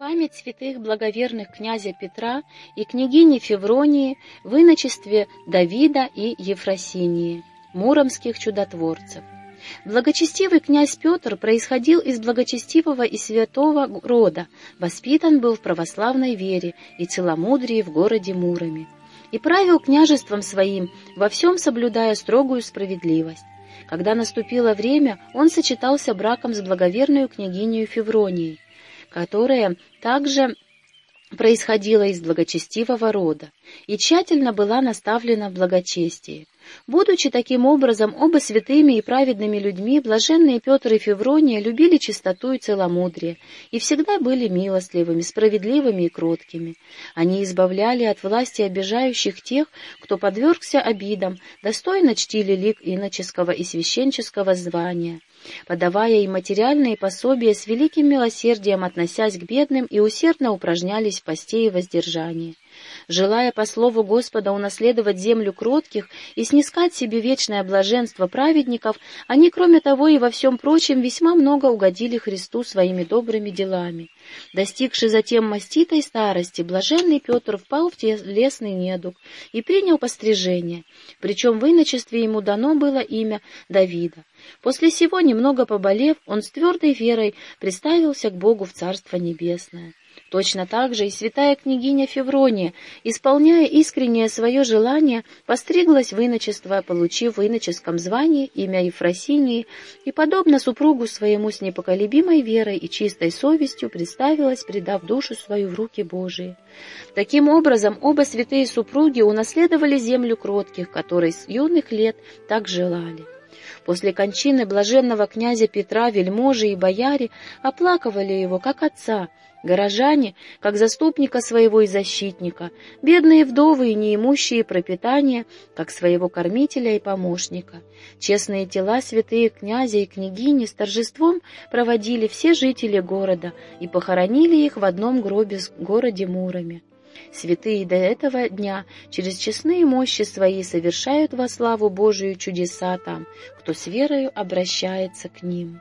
Память святых благоверных князя Петра и княгини Февронии в иночестве Давида и Ефросинии, муромских чудотворцев. Благочестивый князь Петр происходил из благочестивого и святого рода, воспитан был в православной вере и целомудрии в городе Муроме, и правил княжеством своим, во всем соблюдая строгую справедливость. Когда наступило время, он сочетался браком с благоверной княгиней Февронией, которая также происходила из благочестивого рода и тщательно была наставлена в благочестии. Будучи таким образом оба святыми и праведными людьми, блаженные Петр и Феврония любили чистоту и целомудрие и всегда были милостливыми, справедливыми и кроткими. Они избавляли от власти обижающих тех, кто подвергся обидам, достойно чтили лик иноческого и священческого звания подавая им материальные пособия с великим милосердием, относясь к бедным, и усердно упражнялись в посте и воздержании. Желая по слову Господа унаследовать землю кротких и снискать себе вечное блаженство праведников, они, кроме того и во всем прочем, весьма много угодили Христу своими добрыми делами. Достигший затем маститой старости, блаженный Петр впал в телесный недуг и принял пострижение, причем в иночестве ему дано было имя Давида. После сего, немного поболев, он с твердой верой представился к Богу в Царство Небесное. Точно так же и святая княгиня Феврония, исполняя искреннее свое желание, постриглась в иночество, получив в иноческом звании имя Ефросинии, и, подобно супругу своему с непоколебимой верой и чистой совестью, представилась, предав душу свою в руки Божии. Таким образом, оба святые супруги унаследовали землю кротких, которой с юных лет так желали. После кончины блаженного князя Петра вельможи и бояре оплакивали его как отца, горожане, как заступника своего и защитника, бедные вдовы и неимущие пропитания, как своего кормителя и помощника. Честные тела святые князя и княгини с торжеством проводили все жители города и похоронили их в одном гробе в городе Муроме. Святые до этого дня через честные мощи свои совершают во славу Божию чудеса там, кто с верою обращается к ним.